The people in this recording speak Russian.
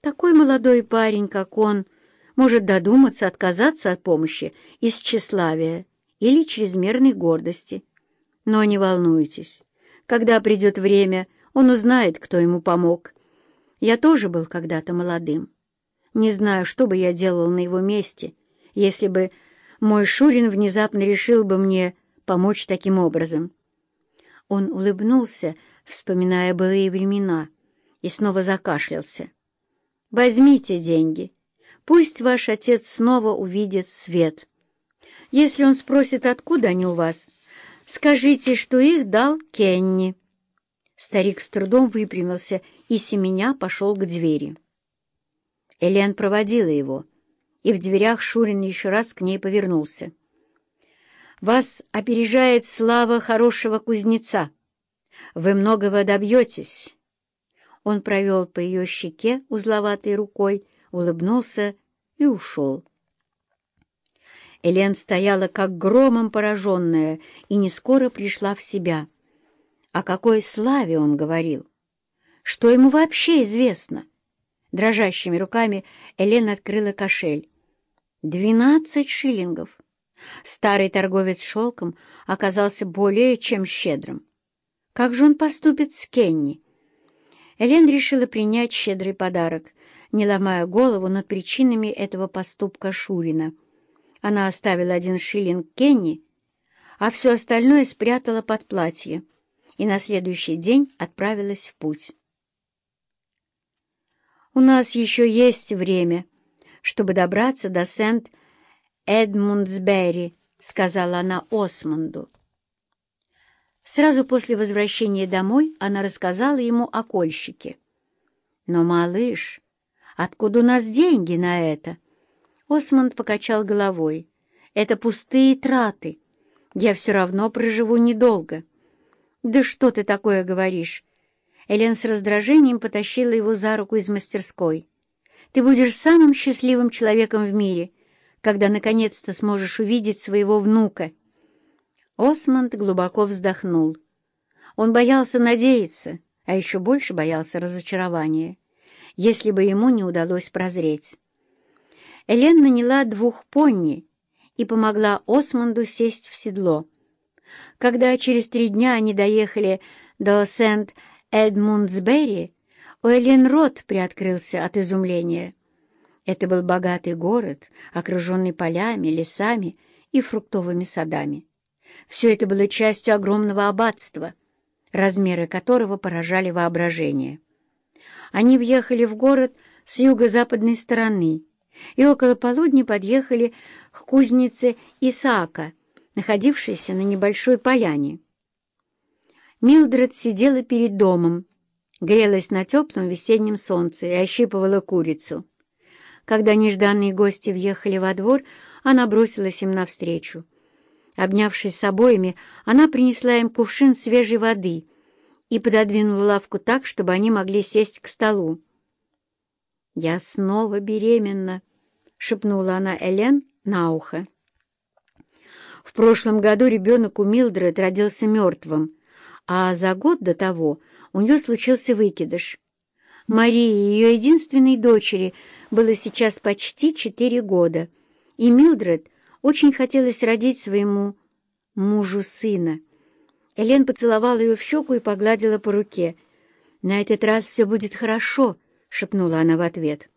Такой молодой парень, как он, может додуматься отказаться от помощи из тщеславия или чрезмерной гордости. Но не волнуйтесь, когда придет время, он узнает, кто ему помог. Я тоже был когда-то молодым. Не знаю, что бы я делал на его месте, если бы мой Шурин внезапно решил бы мне помочь таким образом. Он улыбнулся, вспоминая былые времена, и снова закашлялся. «Возьмите деньги. Пусть ваш отец снова увидит свет. Если он спросит, откуда они у вас, скажите, что их дал Кенни». Старик с трудом выпрямился и семеня пошел к двери. Элен проводила его, и в дверях Шурин еще раз к ней повернулся. «Вас опережает слава хорошего кузнеца. Вы многого добьетесь». Он провел по ее щеке узловатой рукой, улыбнулся и ушел. Элен стояла как громом пораженная и не скоро пришла в себя. О какой славе он говорил? Что ему вообще известно? Дрожащими руками Элен открыла кошель. Двенадцать шиллингов. Старый торговец шелком оказался более чем щедрым. Как же он поступит с Кенни? Элен решила принять щедрый подарок, не ломая голову над причинами этого поступка Шурина. Она оставила один шиллинг Кенни, а все остальное спрятала под платье и на следующий день отправилась в путь. «У нас еще есть время, чтобы добраться до Сент-Эдмундсбери», — сказала она Осмонду. Сразу после возвращения домой она рассказала ему о кольщике. «Но, малыш, откуда у нас деньги на это?» Осмонд покачал головой. «Это пустые траты. Я все равно проживу недолго». «Да что ты такое говоришь?» Элен с раздражением потащила его за руку из мастерской. «Ты будешь самым счастливым человеком в мире, когда наконец-то сможешь увидеть своего внука». Осмонд глубоко вздохнул. Он боялся надеяться, а еще больше боялся разочарования, если бы ему не удалось прозреть. Элен наняла двух понни и помогла Осмонду сесть в седло. Когда через три дня они доехали до Сент-Эдмундсбери, у Элен рот приоткрылся от изумления. Это был богатый город, окруженный полями, лесами и фруктовыми садами. Все это было частью огромного аббатства, размеры которого поражали воображение. Они въехали в город с юго-западной стороны и около полудня подъехали к кузнице Исаака, находившейся на небольшой поляне. Милдред сидела перед домом, грелась на теплом весеннем солнце и ощипывала курицу. Когда нежданные гости въехали во двор, она бросилась им навстречу. Обнявшись с обоими, она принесла им кувшин свежей воды и пододвинула лавку так, чтобы они могли сесть к столу. «Я снова беременна», — шепнула она Элен на ухо. В прошлом году ребенок у Милдред родился мертвым, а за год до того у нее случился выкидыш. Марии, ее единственной дочери, было сейчас почти четыре года, и Милдред — очень хотелось родить своему мужу сына. Элен поцеловала ее в щеку и погладила по руке. «На этот раз все будет хорошо», — шепнула она в ответ.